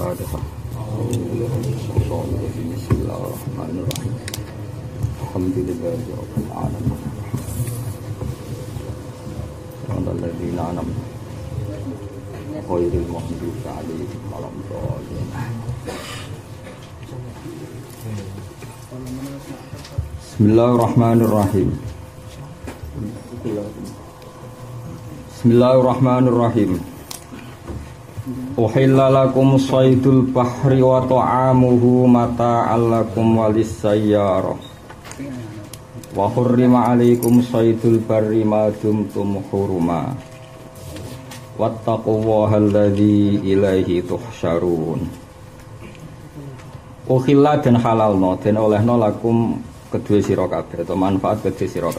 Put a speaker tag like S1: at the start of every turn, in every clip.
S1: الفاتحة بسم الله الرحمن الرحيم الحمد لله رب العالمين صراط الذين أنعمت غير المغضوب عليهم ولا الضالين بسم الله الرحمن الرحيم بسم الله الرحمن الرحيم Uhilla lakum saydul bahri wa ta'amuhu mata'al lakum walis sayyarah Wa hurrima alaikum saydul barri ma dumtum huruma Wattaqullaha alladhi ilaihi tuhsyarun Uhilla dan halalno dan olehno lakum kedua sira atau manfaat kedua sira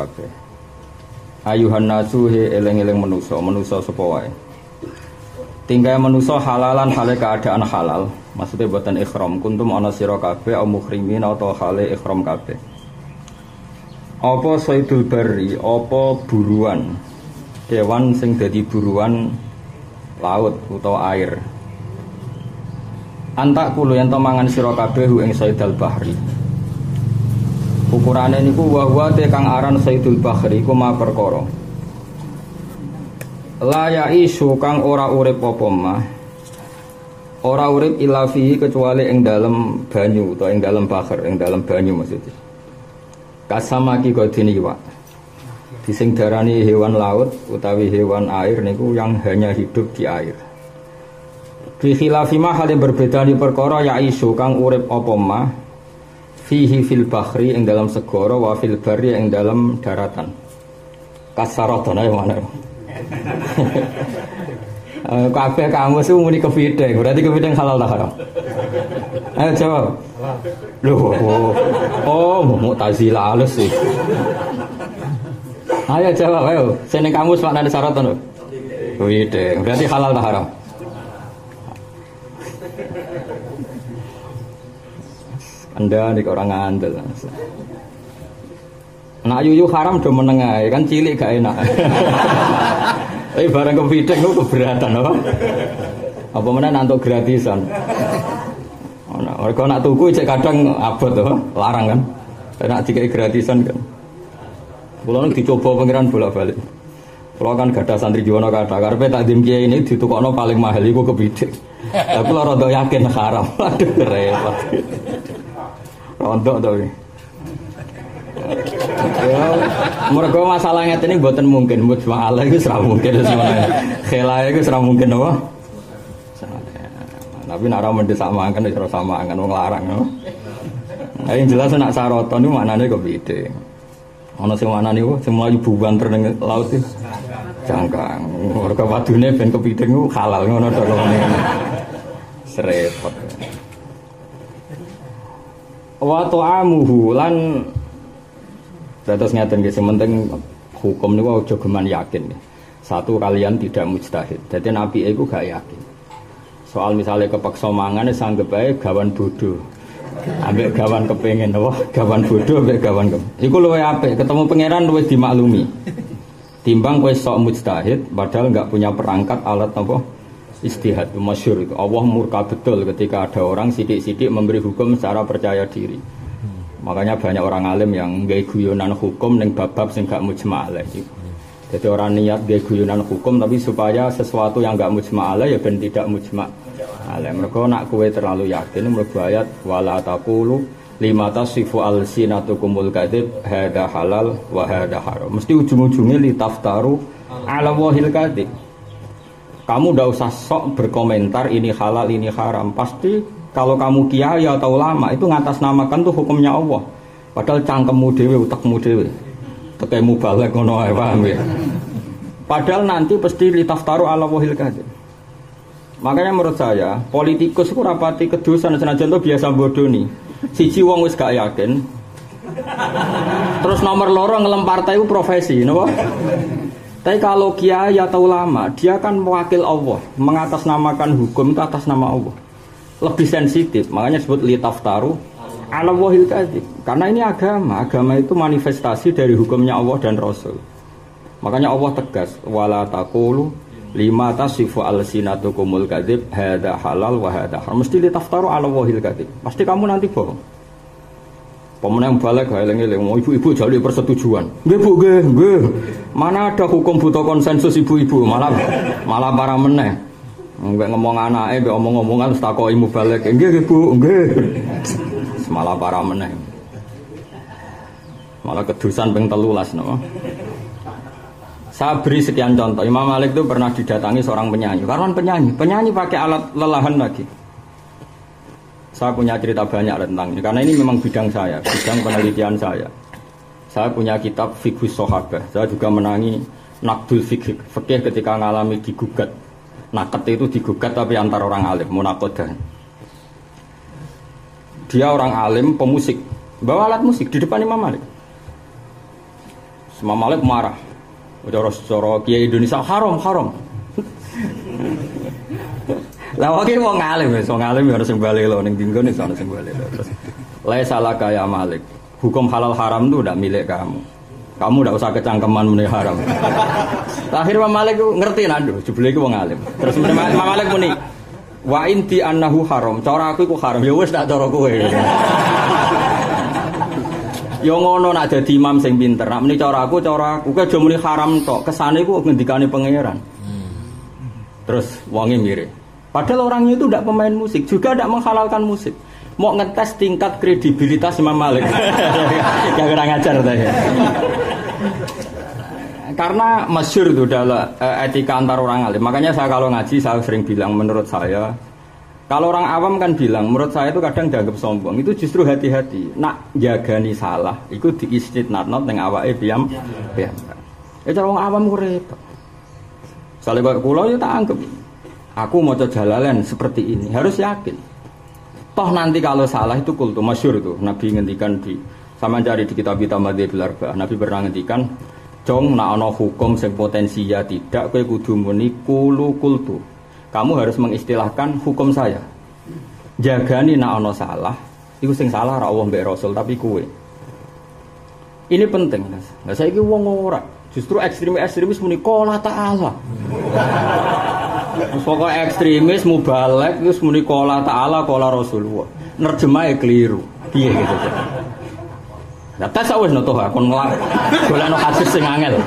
S1: Ayuhan nasu he eleng-eleng menusa menusa sapa wae tinggal menuso halalan hale keadaan halal. Maksudnya buatan ikhram. Kuntum ana sira kabeh au muhrimin atau hale ikhram kabeh. Apa saidul bari apa buruan? Kewan sing dadi buruan laut utawa air. Antak kulo yang mangan sira kabeh ing saidal bahri. Ukurane niku wa wa kang aran saidul bahri iku ma perkara la isu kang ora urip apa mah ora urip illa fihi kecuali ing dalam banyu atau ing dalam bahar ing dalam banyu maksudnya. Kasama ki godini wa dising darani hewan laut utawi hewan air niku yang hanya hidup di air. Fi khilafi ma hal berbeda di perkara ya isu kang urip apa mah fihi fil bahri ing dalam segoro wa fil bari ing dalam daratan. Kasaratan ayo mana kabeh kamu sih muni kepiting, berarti kepiting halal tak haram? Ayo jawab. Loh, oh, oh mau tazila halus sih. Ayo jawab, ayo. Sini kamu ada syarat tuh. Kepiting, berarti halal tak haram? Anda nih orang ngandel. Nak yuyu haram do menengah, kan cilik gak enak. Tapi barang kepiting itu keberatan apa? Apa mana nanto gratisan? Mereka nak tuku cek kadang abot apa? Larang kan? Nak dikai gratisan kan? Pulau dicoba pangeran bolak balik. Pulau kan gada santri Jono kata, karena tak dim kiai ini ditukokno paling mahal itu kepiting. Tapi lo rodo yakin haram, aduh repot. Rontok tapi. Ya, mereka masalah nget ini buatan mungkin, buat Allah itu serah mungkin semuanya. Khela itu serah mungkin apa? Tapi nara mendesak samaan itu sama kan, wong larang. Nah, yang jelas nak saroton itu maknanya kebide. Ono sing mana nih, semua ibu banter dengan laut itu. Jangkang, mereka wadune ben kepiting itu halal ngono to Serepot. Wa ta'amuhu lan Terus ngeten nggih penting hukum niku aja geman yakin. Satu kalian tidak mujtahid. Jadi nabi itu gak yakin. Soal misalnya kepaksa mangan sanggep ae gawan bodoh. Ambek gawan kepengen apa? Gawan bodoh ambek gawan ke. Iku luwe apik, ketemu pangeran luwe dimaklumi. Timbang kowe sok mujtahid padahal nggak punya perangkat alat apa? Istihad masyur itu. Allah murka betul ketika ada orang sidik-sidik memberi hukum secara percaya diri. Makanya banyak orang alim yang gay guyonan hukum neng bab-bab sing gak mujma alaih. Jadi orang niat gay guyonan hukum tapi supaya sesuatu yang gak mujma alaih ya ben tidak mujma alaih. Mereka nak kue terlalu yakin mereka ayat wala taqulu lima tasifu al sinatukumul kadib hada halal wa hada haram. Mesti ujung-ujungnya li taftaru ala wahil kadib. Kamu ndak usah sok berkomentar ini halal ini haram. Pasti kalau kamu kiai atau ulama itu ngatas namakan tuh hukumnya Allah. Padahal cangkemmu dewe, utakmu dewe. Tekemu balik ngono paham ya. Padahal nanti pasti litaftaru ala wahil kadhib. Makanya menurut saya, politikus itu rapati kedusan senajan itu biasa bodoh nih. Siji wong wis gak yakin. Terus nomor loro ngelem partai itu profesi, napa? Tapi kalau kiai atau ulama, dia kan mewakil Allah, mengatasnamakan hukum itu atas nama Allah lebih sensitif. Makanya disebut litaftaru ala wahil kadhib. Karena ini agama. Agama itu manifestasi dari hukumnya Allah dan Rasul. Makanya Allah tegas wala taqulu lima tasifu kumul kadib hada halal wa hada haram mesti ditaftaru ala wahil kadib pasti kamu nanti bohong pemenang balik eling eling mau ibu-ibu jalur persetujuan nggih Bu nggih mana ada hukum butuh konsensus ibu-ibu malah malah para meneh nggak ngomong anake mbek omong-omongan takoki balik nggih nggih Bu nggih malah para meneh malah kedusan ping telulas no. Saya beri sekian contoh. Imam Malik itu pernah didatangi seorang penyanyi. Karena penyanyi, penyanyi pakai alat lelahan lagi. Saya punya cerita banyak tentang ini karena ini memang bidang saya, bidang penelitian saya. Saya punya kitab Fikus Sohabah. Saya juga menangi Nakdul Fikih, fikih ketika mengalami digugat. Naket itu digugat tapi antar orang alim, munakodah. Dia orang alim, pemusik, bawa alat musik di depan Imam Malik. Imam Malik marah, Cara cara kiai Indonesia haram haram. Lah wae wong ngalim wis wong ngalim ya harus sing bali lho ning dinggo nih sono sing bali lho. Terus la salah kaya Malik. Hukum halal haram itu udah milik kamu. Kamu udah usah kecangkeman meneh haram. Akhir Imam Malik ngerti nandu, jebule iku wong alim. Terus Imam Malik muni Wa inti annahu haram. Cara aku iku haram. Ya wis tak cara kowe. Ya ngono nak dadi imam sing pinter. Nak muni cara aku, cara aku aja muni haram tok. Kesane ku ngendikane pangeran. Terus wonge mirip. Padahal orangnya itu tidak pemain musik, juga tidak menghalalkan musik. Mau ngetes tingkat kredibilitas Imam Malik. Gak kurang ajar tadi. Karena masyur itu adalah eh, etika antar orang alim. Makanya saya kalau ngaji saya sering bilang menurut saya kalau orang awam kan bilang, menurut saya itu kadang dianggap sombong. Itu justru hati-hati. Nak jagani salah, itu not yang awake biam biam. Ya cara orang awam repot. Saleh kok kula ya tak anggap. Aku mau jalalan seperti ini, harus yakin. Toh nanti kalau salah itu kultu masyur itu. Nabi ngendikan di sama cari di kitab kitab Madhab Nabi pernah ngendikan Jong nak ono hukum sing potensi ya tidak kowe kudu muni kulu kultu kamu harus mengistilahkan hukum saya. Jagani nak ono salah, itu sing salah ra Allah mbek Rasul tapi kue. Ini penting, Mas. Saya wong ora. Justru ekstremis-ekstremis muni kola ta'ala. Pokoknya ekstremis mubalek terus muni kola ta'ala kola Rasulullah. Nerjemahnya keliru. Iya gitu. Nah, tes wis nutuh kon ngelak. Golekno hadis sing angel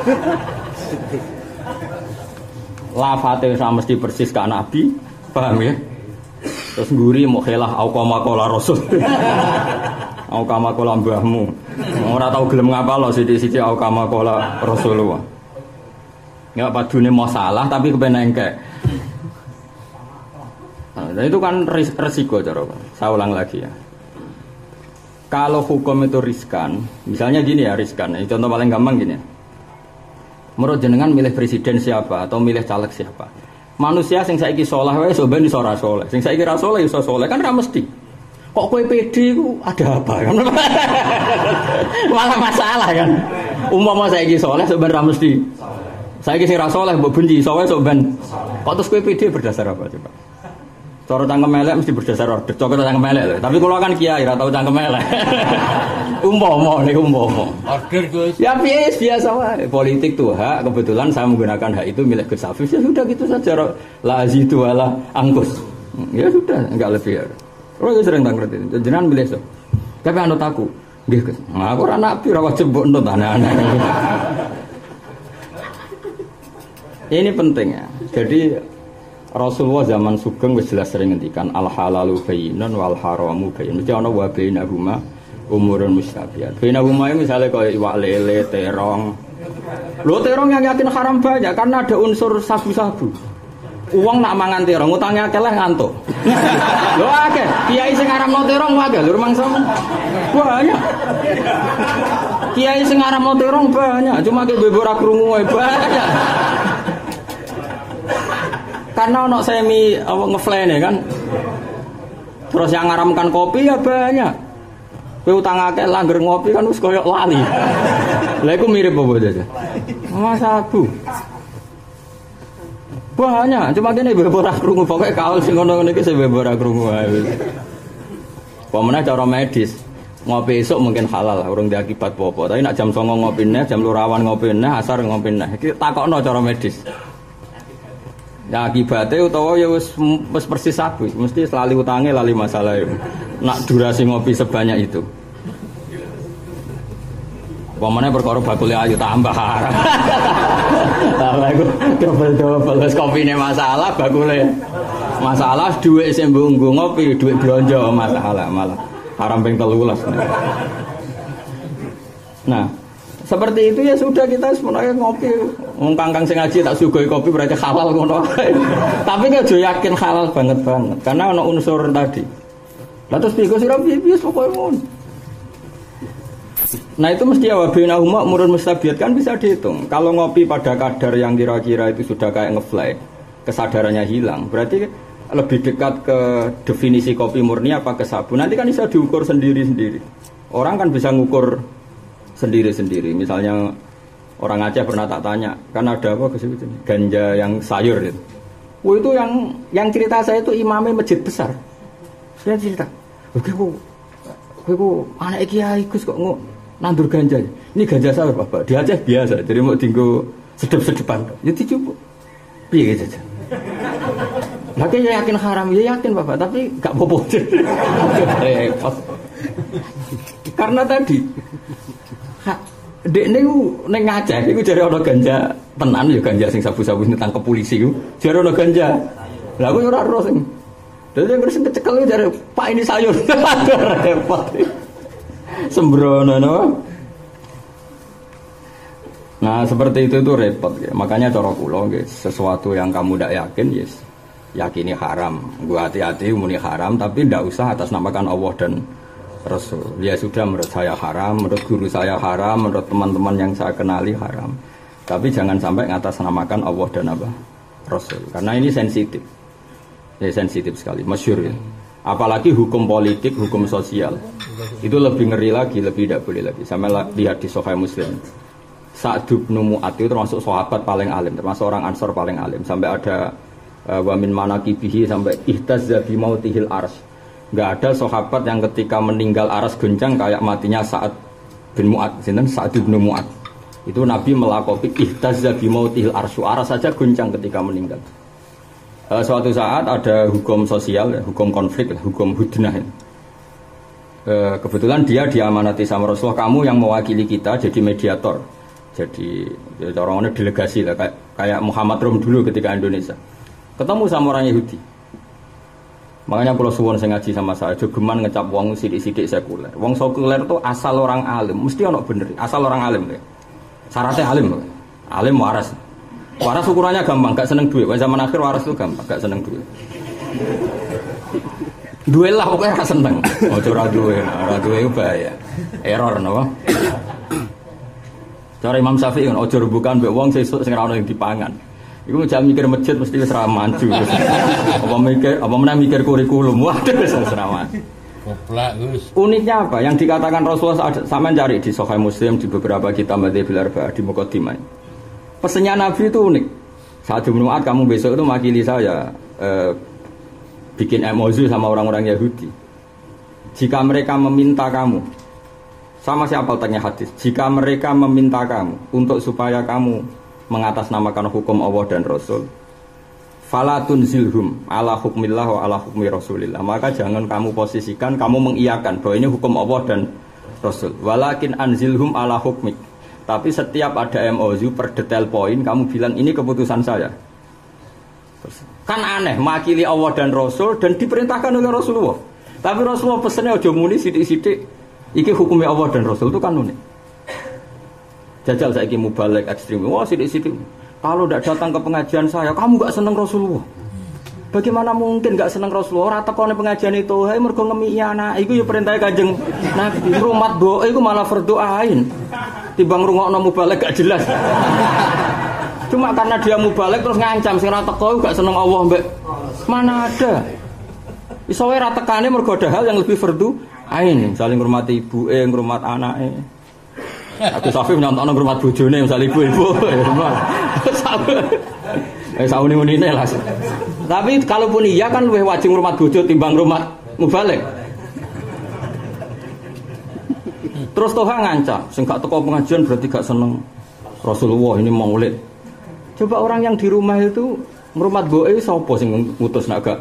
S1: lafate sama mesti persis ke Nabi, paham ya? Terus guri mau khilah au kama kola rasul. au kama kola mbahmu. Ora tau gelem lo sithik-sithik au kama kola Rasulullah. Enggak padune mau salah tapi kepen engke. Nah, itu kan resiko cara. Saya ulang lagi ya. Kalau hukum itu riskan, misalnya gini ya riskan. Ini contoh paling gampang gini. Ya Menurut jenengan milih presiden siapa atau milih caleg siapa? Manusia sing saiki soleh wae so ben iso ora soleh. Sing saiki ra soleh iso soleh kan ra mesti. Kok kowe PD ku ada apa kan? Malah masalah kan. Umpama saiki soleh so ben ra mesti. Saiki sing ra soleh mbok benci, soleh so ben. Kok terus kowe PD berdasar apa coba? Cara cangkem melek mesti berdasar order. Coba cangkem melek. Tapi kalau kan kiai ora tau cangkem melek. umpama nih umpama. Order Gus. Ya biasa biasa wae. Politik tuh hak. Kebetulan saya menggunakan hak itu milik Gus Hafiz. Ya sudah gitu saja. La itu ala angkus. Ya sudah, enggak lebih. Ya. Kalau sering tak ngerti. Jenengan milih so. Tapi anut aku. Nggih Gus. Nah, aku ora nabi ora wajib mbok nut aneh-aneh. Ini penting ya. Jadi Rasulullah zaman sugeng wis jelas sering ngendikan al halalu bayyinun wal haramu bayyinun. Mesti ana wa bainahuma umurun mustabiat. Bainahuma misalnya kaya iwak lele, terong. Lo terong yang yakin haram banyak karena ada unsur sabu-sabu. Uang nak mangan terong, utangnya akeh ngantuk. Lo akeh, kiai sing no terong wae lho rumang sama. Banyak. Kiai sing no terong banyak, cuma ke krungu banyak. Karena ono semi apa ngeflene kan. Terus yang ngaramkan kopi ya banyak. Kowe utang akeh langgar ngopi kan wis koyo lali. Lah iku mirip apa aja. Mas Abu. Banyak, cuma bebo ora krungu pokoke kaul sing ngono-ngono iki sing bebo ora krungu ae. Pemene cara medis, ngopi esuk mungkin halal urung diakibat apa tapi nak jam 09 ngopi neh jam lurawan ngopi neh asar ngopi neh iki takokno cara medis Ya akibatnya utawa ya wis wis persis sabu, mesti selalu utangnya lali masalah itu. Nak durasi ngopi sebanyak itu. Pemane perkara bakule ayu tambah haram. Tambah iku double-double wis kopine masalah bakule. Masalah dhuwit sing mbunggu ngopi, dhuwit blonjo masalah malah haram ping 13. Nah, seperti itu ya sudah kita sebenarnya ngopi. Wong kangkang sing ngaji tak sugoi kopi berarti halal ngono. Tapi kan aja yakin halal banget banget karena ana unsur tadi. Lah terus piye sira pokoke ngono. Nah itu mesti ya wabina umak murun mustabiat kan bisa dihitung. Kalau ngopi pada kadar yang kira-kira itu sudah kayak ngefly, kesadarannya hilang. Berarti lebih dekat ke definisi kopi murni apa ke sabu. Nanti kan bisa diukur sendiri-sendiri. Orang kan bisa ngukur sendiri-sendiri. Misalnya orang Aceh pernah tak tanya, kan ada apa ke situ? Ganja yang sayur itu. Oh itu yang yang cerita saya itu imamnya masjid besar. Saya cerita, oke kok, kok anak kiai Gus kok nggak nandur ganja. Ini ganja saya bapak. Di Aceh biasa. Jadi mau tinggal sedep-sedepan. Ya dicoba. Piye gitu. Lagi ya yakin haram, ya yakin bapak, tapi gak bobo. Karena tadi, dek ini neng Aceh, itu jadi orang ganja tenan ya ganja sing sabu-sabu tentang ke polisi itu, jadi orang ganja. Lah aku ora ora sing. Dadi yang sing kecekel jadi Pak ini sayur. repot. Sembrono no. Nah seperti itu tuh repot ya. Makanya cara kula sesuatu yang kamu tidak yakin yes yakini haram. Gua hati-hati muni haram tapi tidak usah atas namakan Allah dan Rasul. Ya sudah menurut saya haram, menurut guru saya haram, menurut teman-teman yang saya kenali haram. Tapi jangan sampai namakan Allah dan apa? Rasul. Karena ini sensitif. Ya sensitif sekali, masyur ya. Apalagi hukum politik, hukum sosial. Itu lebih ngeri lagi, lebih tidak boleh lagi. Sama lihat di Sahih Muslim. Sa'd bin itu termasuk sahabat paling alim, termasuk orang Ansor paling alim. Sampai ada uh, wamin manakibihi sampai ihtazza bi mautihil. Enggak ada sahabat yang ketika meninggal aras goncang kayak matinya saat bin Mu'ad. Sinten Sa'd bin Mu'ad. Itu Nabi melakukan ihtazza bi mautihil arsu. Aras saja goncang ketika meninggal. Uh, suatu saat ada hukum sosial, ya, hukum konflik, hukum hudnah. Ya. Uh, kebetulan dia diamanati sama Rasulullah, kamu yang mewakili kita jadi mediator. Jadi ya, orang delegasi lah, kayak, kayak Muhammad Rum dulu ketika Indonesia. Ketemu sama orang Yahudi. Makanya kalau suwon saya ngaji sama saya, jogeman ngecap wong sidik-sidik sekuler. Wong sekuler itu asal orang alim, mesti ono bener, asal orang alim ya. Syaratnya alim, alim waras. Waras ukurannya gampang, gak seneng duit. Zaman akhir waras itu gampang, gak seneng duit. Duit lah pokoknya gak seneng. Oh curah duit, ora duit itu bahaya. Error no. Cara Imam Syafi'i ojo rebukan mbek wong sesuk sing ora ono yang dipangan. Iku jam mikir masjid mesti wis maju. apa mikir apa meneh mikir kurikulum. Waduh wis ra maju. Uniknya apa? Yang dikatakan Rasulullah sama cari di Sahih Muslim di beberapa kitab Madzhabil Arba'ah di Muqaddimah. Pesannya Nabi itu unik. Saat Mu'ad kamu besok itu makili saya eh, bikin emosi sama orang-orang Yahudi. Jika mereka meminta kamu, sama siapa tanya hadis, jika mereka meminta kamu untuk supaya kamu mengatasnamakan hukum Allah dan Rasul, falatun zilhum ala hukmillah wa ala hukmi rasulillah. Maka jangan kamu posisikan, kamu mengiyakan bahwa ini hukum Allah dan Rasul. Walakin anzilhum ala hukmik tapi setiap ada MOU per detail poin kamu bilang ini keputusan saya. Kan aneh, makili Allah dan Rasul dan diperintahkan oleh Rasulullah. Tapi Rasulullah pesannya ojo muni sidik-sidik iki hukumnya Allah dan Rasul itu kan unik. Jajal saya mau balik ekstrim. Wah sidik-sidik. Kalau tidak datang ke pengajian saya, kamu gak seneng Rasulullah. Bagaimana mungkin gak seneng Rasulullah? Rata kau pengajian itu, hei mergo ngemi anak, itu ya perintah kajeng Nabi. Rumat doa, itu malah berdoain timbang rungokno mubalek gak jelas. Cuma karena dia mubalek terus ngancam sing ra teko gak seneng Allah mbek. Mana ada? Iso wae ra tekane mergo hal yang lebih fardu ain, saling hormati ibu eh ngurmat anake. Aku Safif nyontokno ngurmat bojone misalnya ibu-ibu. Eh sauni menine lah. Tapi kalaupun iya kan luwih wajib ngurmat bojo timbang rumah mubalek. Terus Toha ngancam, sing gak teko pengajian berarti gak seneng Rasulullah ini maulid. Coba orang yang di rumah itu Ngrumat goe sapa sing ngutus nak gak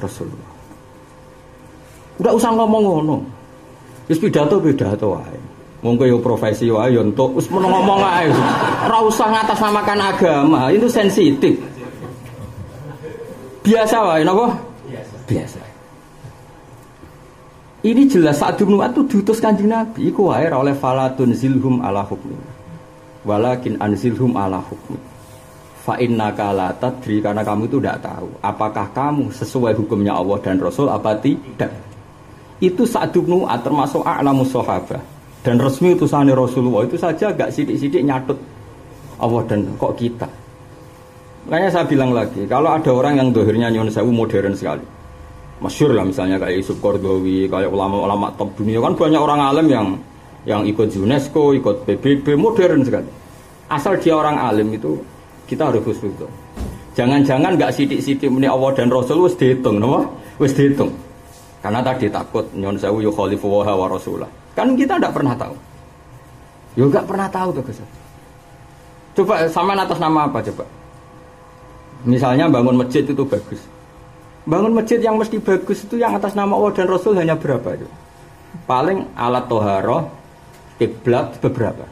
S1: Rasulullah. Enggak usah ngomong ngono. Wis pidato pidato wae. Wong yo profesi wae yo entuk wis ngomong ae. Ora usah ngatasnamakan agama, itu sensitif. Biasa wae napa? Biasa. Ini jelas saat bin itu diutus kanjeng Nabi. Iku wae oleh falatun zilhum ala hukmi. Walakin anzilhum ala hukmi. Fa inna la tadri karena kamu itu tidak tahu apakah kamu sesuai hukumnya Allah dan Rasul apa tidak. Itu saat bin termasuk a'lamu sahabah dan resmi utusan Rasulullah itu saja agak sidik-sidik nyatut Allah dan kok kita. Makanya saya bilang lagi, kalau ada orang yang dohirnya nyon sewu modern sekali, masyur lah misalnya kayak Yusuf Kordowi, kayak ulama-ulama top dunia kan banyak orang alim yang yang ikut UNESCO, ikut PBB modern sekali. Asal dia orang alim itu kita harus itu. Jangan-jangan nggak sidik-sidik meni Allah dan Rasul wis dihitung, nama? Wis dihitung. Karena tadi takut nyon sewu yukhalifu wa rasulah. Kan kita tidak pernah tahu. Ya nggak pernah tahu tuh Gus. Coba sama atas nama apa coba? Misalnya bangun masjid itu bagus. Bangun masjid yang mesti bagus itu yang atas nama Allah dan Rasul hanya berapa itu? Paling alat toharo, kiblat beberapa.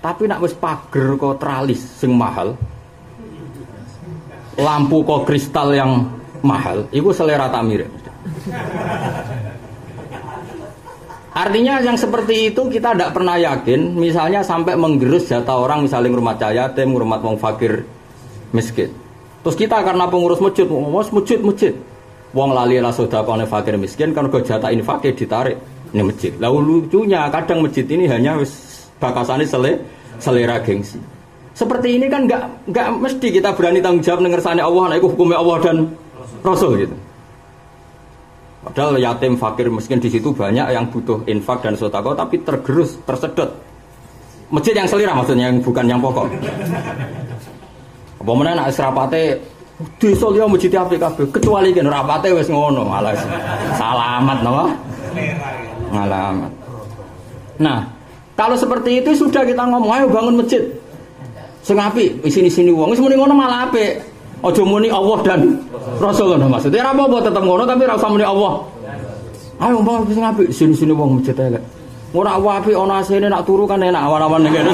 S1: Tapi nak wis pager kok tralis sing mahal, lampu kok kristal yang mahal, itu selera tamir. Artinya yang seperti itu kita tidak pernah yakin, misalnya sampai menggerus jatah orang misalnya rumah cahaya, tim rumah wong fakir miskin. Terus kita karena pengurus masjid, mau masjid masjid, wong lali lah sudah fakir miskin, karena kau jatah ini fakir ditarik ini masjid. Lalu lucunya kadang masjid ini hanya bakasannya sele, selera gengsi. Seperti ini kan nggak nggak mesti kita berani tanggung jawab dengersane Allah, nah itu hukumnya Allah dan Rasul gitu. Padahal yatim, fakir, miskin di situ banyak yang butuh infak dan sotako, tapi tergerus, tersedot. Masjid yang selera maksudnya, yang bukan yang pokok. Apa mana nak serapate desa liya masjid apik kabeh, kecuali kan rapate wis ngono, malah salamat napa? Ngalamat. Nah, kalau seperti itu sudah kita ngomong, ayo bangun masjid. Sing apik, sini-sini wong, wis muni ngono malah apik. Ojo muni Allah dan Rasul ngono maksudnya. Ora apa-apa tetep ngono tapi ora muni Allah. Ayo mbah sing apik sini-sini wong masjid elek. Ora apik ana asine nak turu kan enak awan-awan ning kene.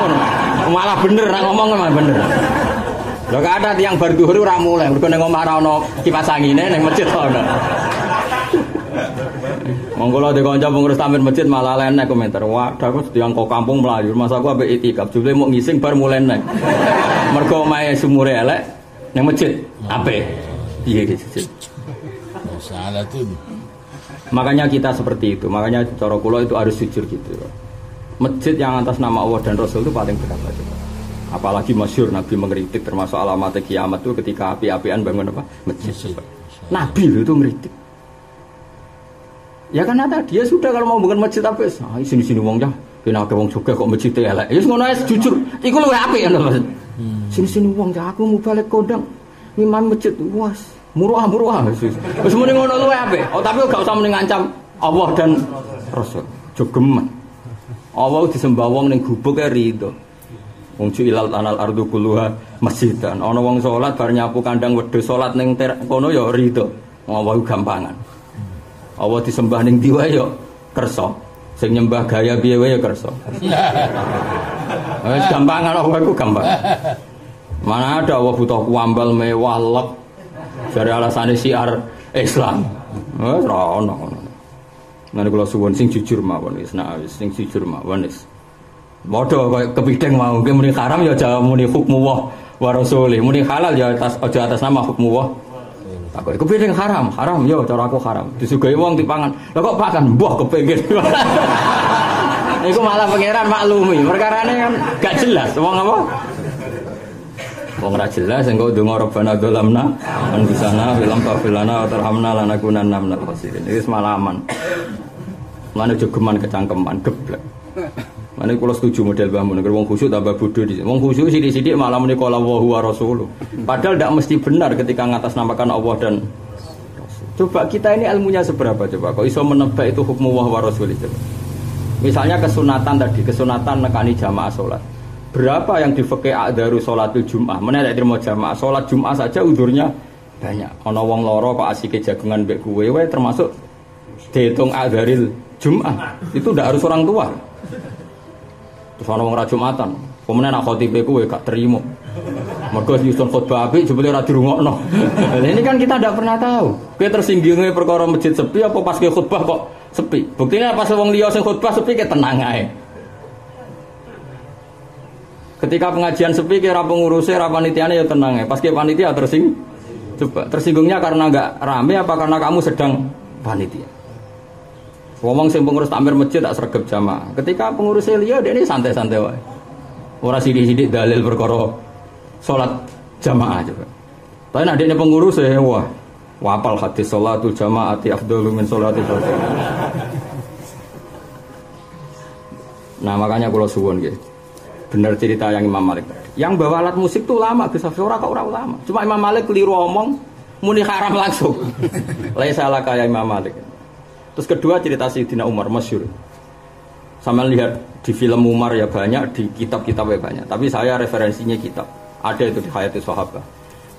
S1: Malah bener nak ngomong malah bener. Lho gak ada tiang bar dhuwur ora mulai, mergo ning omah ora ana kipas angine ning masjid ana. Monggo de kanca pengurus tamir masjid malah lenek komentar. Wah, aku sedang kok kampung melayu. Masa aku ambek itikaf, jebule mau ngising bar mulai nek. Mergo omahe sumure elek, Neng masjid, apa? Iya di masjid. Salah tuh. Makanya kita seperti itu. Makanya cara kulo itu harus jujur gitu. Masjid yang atas nama Allah dan Rasul itu paling berapa coba? Apalagi masyur Nabi mengeritik termasuk alamat kiamat itu ketika api-apian bangun apa? Masjid. Nabi itu ngeritik. Ya karena tadi dia sudah kalau mau bangun masjid apa? Ah, sini sini wong ya. Kena ke wong juga kok masjid elek. Ya ngono jujur. Iku luwih apik ya Hmm. Sini-sini uang ya aku mau balik kodang. Imam masjid was murah murah. Wis muni ngono luwe apik. Oh tapi gak usah muni ngancam Allah dan Rasul. Jogeman. Allah disembah wong ning gubuk rido. Wong ilal tanal ardu kulluha masjidan. Ana wong salat bar nyapu kandang wedhus salat ning kono ya rido. Allah gampangan. Allah disembah ning diwa ya kersa. Sing nyembah gaya piye ya kersa. Wis gampang ana iku gampang. Mana ada Allah butuh kuambal mewah lek dari alasan siar Islam. Wis ora ono. Nanti kalau suwon sing jujur mawon wis nah sing jujur mawon wis. Padha kaya kepithing mau ki muni haram ya aja muni hukmu wa wa. Muni halal ya atas aja atas nama hukmu wa. Takut kepithing haram, haram yo cara aku haram. Disuguhi wong dipangan. Lah kok pakan mbah kepengin. Iku malah pangeran maklumi. Perkara ini kan gak jelas. Wong apa? Wong ora jelas engko donga Rabbana dzalamna anfusana film kafilana wa tarhamna lanakunanna minal khasirin. Iki semalaman. Mana jogeman kecangkeman geblek. Mana kalau setuju model bangun, kalau wong khusyuk tambah bodoh di Wong khusyuk sidik-sidik malah menikah Allah wa rasuluh. Padahal tidak mesti benar ketika ngatas namakan Allah dan Coba kita ini ilmunya seberapa coba? Kok iso menebak itu hukum wa wa rasul coba? Misalnya kesunatan tadi, kesunatan nekani jamaah sholat. Berapa yang di fikih a'daru sholatul jum'ah? Mana ada terima jamaah. Sholat jum'ah saja udurnya banyak. Ono wong loro kok asike jagungan mbek kuwe wae termasuk dihitung a'daril jum'ah. Itu tidak harus orang tua. Terus ono wong Jumatan. Kemudian nak khotibe kuwe gak terima. Mergo nyusun khotbah apik jebule ora dirungokno. ini kan kita tidak pernah tahu. Kowe tersinggungnya perkara masjid sepi apa pas ke khutbah kok sepi. Buktinya pas wong liya sing khutbah sepi ke tenang ae. Ketika pengajian sepi kira pengurusnya ra panitiane ya tenang ya. Pas ke panitia tersing coba tersinggungnya karena nggak rame apa karena kamu sedang panitia. Ngomong sing pengurus takmir masjid tak sergap jamaah. Ketika pengurusnya liya dia ini santai-santai wae. Ora sidik-sidik dalil perkara salat jamaah coba. Tapi nak dia pengurus ya wah wapal hadis salatul jamaati afdalu min salatil Nah makanya kalau suwon gitu Benar cerita yang Imam Malik Yang bawa alat musik tuh lama, bisa ora kok ora ulama. Cuma Imam Malik keliru omong, muni haram langsung. Lai salah kayak Imam Malik. Terus kedua cerita Sayyidina Umar masyur. Sama lihat di film Umar ya banyak, di kitab-kitab ya banyak. Tapi saya referensinya kitab. Ada itu di Hayatul Sahabat.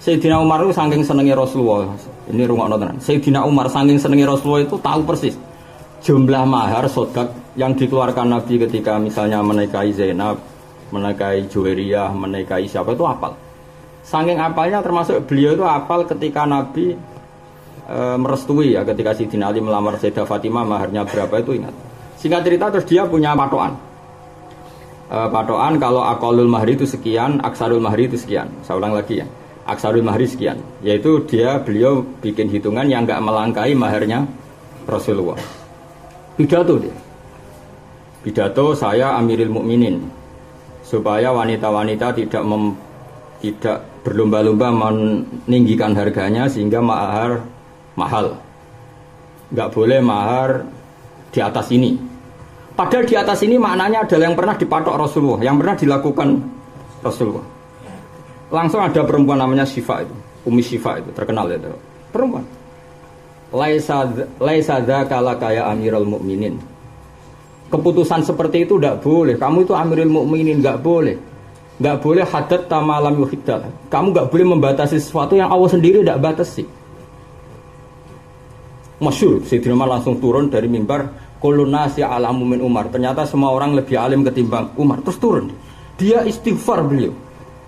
S1: Sayyidina Umar itu saking senengnya Rasulullah. Ini rumah nonton. Sayyidina Umar saking senengnya Rasulullah itu tahu persis jumlah mahar sodak yang dikeluarkan Nabi ketika misalnya menikahi Zainab, menikahi Juwairiyah, menikahi siapa itu apal. Saking apalnya termasuk beliau itu apal ketika Nabi e, merestui ya ketika si Ali melamar Sayyidah Fatimah maharnya berapa itu ingat. Singkat cerita terus dia punya patokan. E, patokan kalau akolul mahri itu sekian, aksarul mahri itu sekian. Saya ulang lagi ya. Aksarul mahri sekian, yaitu dia beliau bikin hitungan yang nggak melangkai maharnya Rasulullah. Pidato dia. Pidato saya Amiril Mukminin supaya wanita-wanita tidak mem, tidak berlomba-lomba meninggikan harganya sehingga mahar mahal. Nggak boleh mahar di atas ini. Padahal di atas ini maknanya adalah yang pernah dipatok Rasulullah, yang pernah dilakukan Rasulullah. Langsung ada perempuan namanya Syifa itu, Umi Syifa itu terkenal itu. Perempuan. Laisa laisa dzaka kaya Amirul Mukminin keputusan seperti itu tidak boleh. Kamu itu amirul mukminin nggak boleh. Nggak boleh hadat tamalam yuhidal. Kamu nggak boleh membatasi sesuatu yang Allah sendiri tidak batasi. Masyur, Sayyidina Umar langsung turun dari mimbar kolonasi alamu Umar. Ternyata semua orang lebih alim ketimbang Umar. Terus turun. Dia istighfar beliau.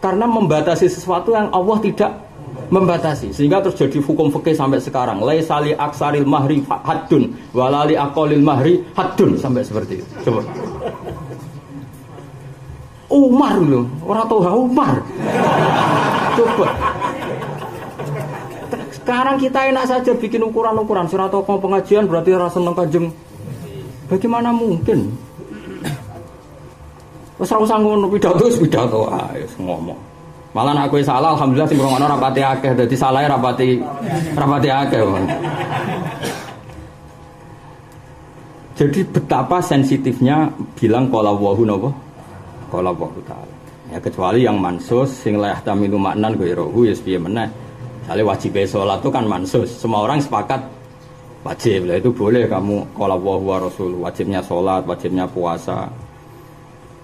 S1: Karena membatasi sesuatu yang Allah tidak membatasi. Sehingga terjadi hukum fikih sampai sekarang. Laisali aksaril mahri haddun walali akolil mahri haddun sampai seperti itu. Coba. Umar loh orang tahu Umar. Coba. Sekarang kita enak saja bikin ukuran-ukuran. Surat pengajian berarti rasa seneng kajeng bagaimana mungkin Wes ora usah ngono pidato pidato ae ngomong. Malah aku salah, alhamdulillah sing ngrungokno rapati akeh, dadi salahe rapati rapati akeh. Jadi betapa sensitifnya bilang kalau wahu nopo, kalau wahu taala. Ya kecuali yang mansus sing la yahtamilu maknan rohu ya piye meneh. Misalnya wajib sholat itu kan mansus, semua orang sepakat wajib lah itu boleh kamu kalau wahu rasul wajibnya sholat, wajibnya puasa.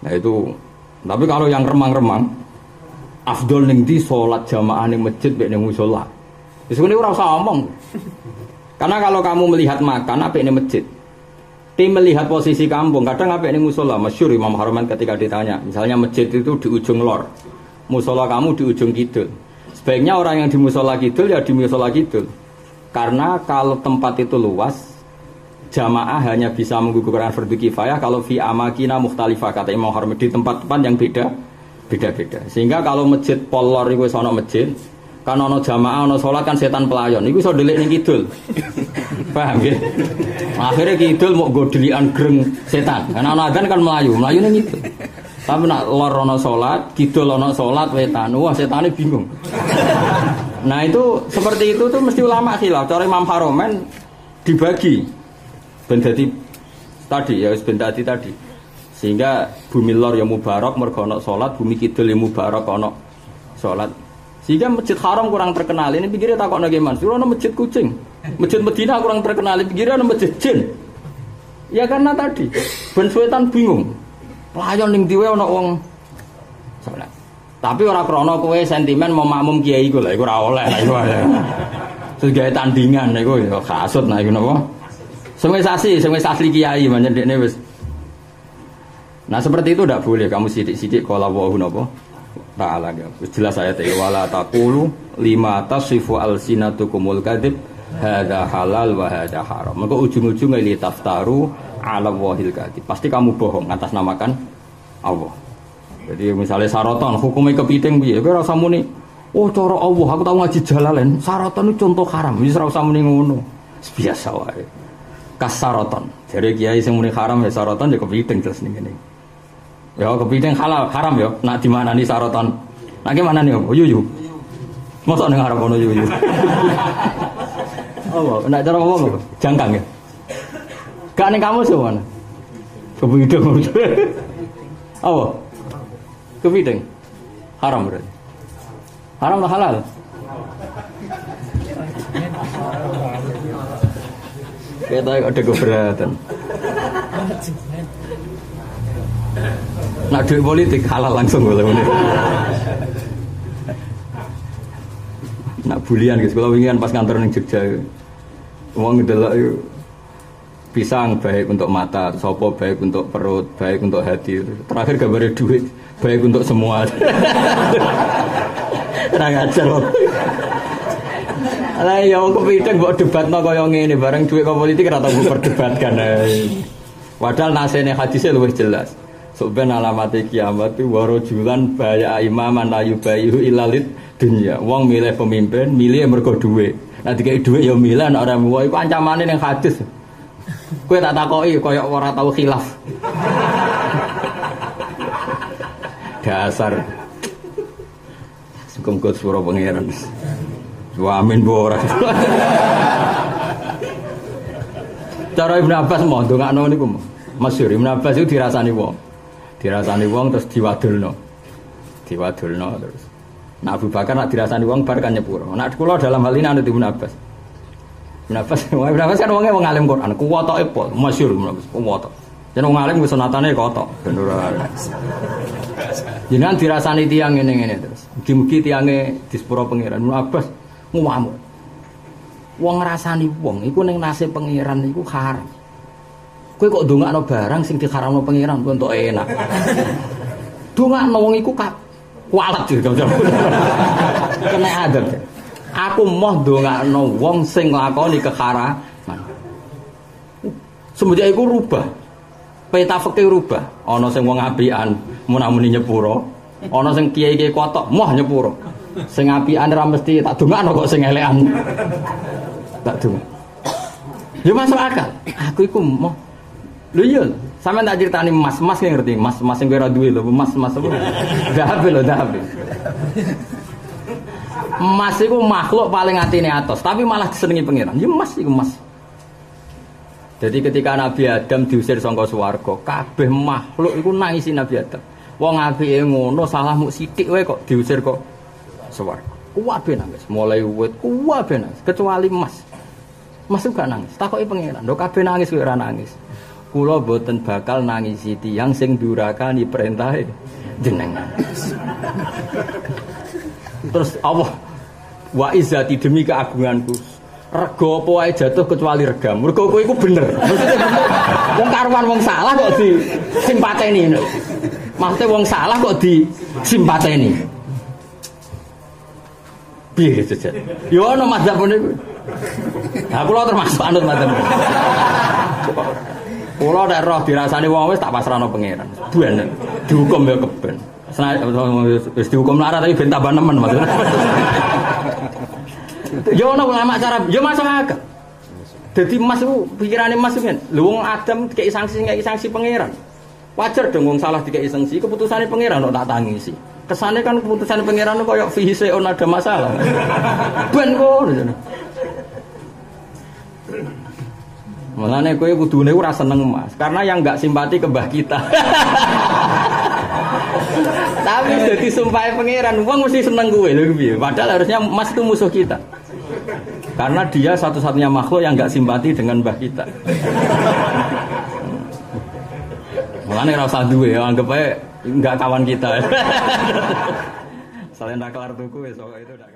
S1: Nah itu, tapi kalau yang remang-remang afdol ning di sholat jamaah ning masjid mek ning musala. Wis ngene ora usah omong. Karena kalau kamu melihat makan apa ini masjid. Tim melihat posisi kampung, kadang apa ini musola. Masyur Imam Haruman ketika ditanya, misalnya masjid itu di ujung lor, musola kamu di ujung kidul. Sebaiknya orang yang di musola kidul ya di musola kidul. Karena kalau tempat itu luas, jamaah hanya bisa menggugurkan fardu kifayah kalau fi amakina mukhtalifah kata Imam Haruman di tempat-tempat yang beda beda-beda. Sehingga kalau masjid polor itu sono masjid, kan ono jamaah ono sholat kan setan pelayon. Iku iso delik ning kidul. Paham ya? Akhirnya kidul mau godelian greng setan. Karena ono adzan kan melayu, melayu ning kidul. Tapi nak lor ono sholat, kidul ono sholat, wetan. Wah setannya bingung. Nah itu seperti itu tuh mesti ulama khilaf. Cara Imam Haromen dibagi. Ben tadi ya ben tadi tadi sehingga bumi lor yang mubarak mergo ana salat, bumi kidul yang mubarak ana salat. Sehingga masjid haram kurang terkenal. Ini pikirnya takut lagi Mansur, ana masjid kucing. Masjid Medina kurang terkenal. Pikirnya ana masjid jin. Ya karena tadi ben bingung. Pelayan ning diwe ana wong Tapi ora krana kowe sentimen mau makmum kiai iku lah ora oleh lah iku. Terus gawe tandingan iku ya kasut nah iku napa? Asli, sing wis asli kiai pancen dekne wis. Nah seperti itu tidak boleh kamu sidik-sidik kalau wa napa? Ta'ala ya. Jelas ayat itu wala taqulu lima tasifu alsinatukumul kadib hadza halal wa hadza haram. Maka ujung-ujungnya li taftaru ala wahil kadib. Pasti kamu bohong atas namakan Allah. Jadi misalnya saroton hukumnya kepiting piye? Kowe rasa muni Oh cara Allah aku tahu ngaji jalalen. Saroton itu contoh haram. Wis ora usah muni ngono. Biasa wae. Kasaroton. Jadi kiai sing muni haram ya saroton ya kepiting terus ning ngene. Ya kepiting halal, haram ya. Nak di mana nih sarotan? Nak mana nih? Oh, yuyu. Masa ning arep ono yuyu. Oh, nak cara ngomong apa? Jangkang ya. Gak ning kamu sih mana? Kepiting. Oh. Kepiting. Haram berarti. Haram atau halal? Kita ada keberatan. Nak duit politik halal langsung boleh ini. Nak bulian guys, kalau ingin pas kantor neng Jogja, uang adalah pisang baik untuk mata, sopo baik untuk perut, baik untuk hati. Terakhir gambar duit baik untuk semua. Terang ajar loh. Lah ya wong kepiting mbok debatno kaya ngene bareng duit ke politik ora tau perdebatkan. Padahal nasene hadisnya luwih jelas. Soben alamat kiamat itu warojulan baya imaman layu bayu ilalit dunia. Wong milih pemimpin, milih mergo duwe. Nah dikai duwe ya milih nek ora muwa iku ancamane ning hadis. Kowe tak takoki kaya ora tau khilaf. Dasar. Sukum kut suara pangeran. Wa amin bu ora. Cara Ibnu Abbas mau ndongakno niku. Masyhur Ibnu Abbas itu dirasani wong. Dirasani wong terus diwadulno. Diwadulno terus. Nah Abu Bakar nak dirasani wong bar kan nyepuro. Nak kula dalam hal ini anu Ibnu Abbas. Ibnu Abbas Ibnu Abbas kan wongnya wong alim Quran. Kuwatoke pol masyhur Ibnu Abbas kuwatok jeneng wong alim wis sunatane kotok Jangan dirasani tiang ini ini terus. Mugi-mugi tiange di sepuro pangeran. Ibnu Abbas ngamuk. Wong ngrasani wong iku ning nasib pangeran iku haram. Kowe kok ndongakno barang sing diharamno pangeran ku entuk enak. Ndongakno wong iku kak juga. Kena adab. Aku mau ndongakno wong sing nglakoni keharaman. Semenjak iku rubah. Peta fikih rubah. Ana sing wong apian munamuni nyepuro. Ana sing kiai-kiai kotok moh nyepuro. Sing apian ora mesti tak dongakno kok sing elekan. Tak dong. Ya masuk akal. Aku iku mau Lho iya, sampe tak critani Mas, Mas yang ngerti, Mas, Mas sing ora duwe lho, Mas, Mas apa? Dahab lho, dahab. Mas itu makhluk paling atine atas, tapi malah disenengi pangeran. Ya Mas iku Mas. Jadi ketika Nabi Adam diusir sangka swarga, kabeh makhluk iku nangisi Nabi Adam. Wong apike ngono salah muk sithik wae kok diusir kok swarga. Kuwabe nangis, mulai wit kuwabe nangis, kecuali Mas. Mas juga nangis, takoki pangeran. Lho kabeh nangis ora nangis. Kulo boten bakal nangisi tiang sing durakani perintah jenengan. Terus Allah wa izati demi keagunganku. Rego apa jatuh kecuali regam. Mergo kowe iku bener. Wong karuan wong salah kok di simpateni. Maksudnya wong salah kok di simpateni. Piye jajan? Yo ono madzhab niku. Nah kula termasuk anut madzhab. Kulo nek roh dirasani wong wis tak pasrahno pangeran. Buan dihukum ya keben. Wis dihukum lara tapi ben tambah nemen maksudnya. Ya ono ulama cara ya masuk akal. Dadi Mas itu pikirane Mas kan, lho wong Adam dikei sanksi ngeki sanksi pangeran. Wajar dong wong salah dikei sanksi, keputusane pangeran kok tak tangisi. Kesane kan keputusan pangeran koyo fihi on ada masalah. Ben kok Mulane kowe kudune ora seneng Mas, karena yang enggak simpati ke mbah kita. Tapi jadi sumpah pangeran, wong mesti seneng lho piye? Padahal harusnya Mas itu musuh kita. Karena dia satu-satunya makhluk yang enggak simpati dengan mbah kita. Mulane ora usah duwe, anggap ae enggak kawan kita. Selain kelar tuku, itu udah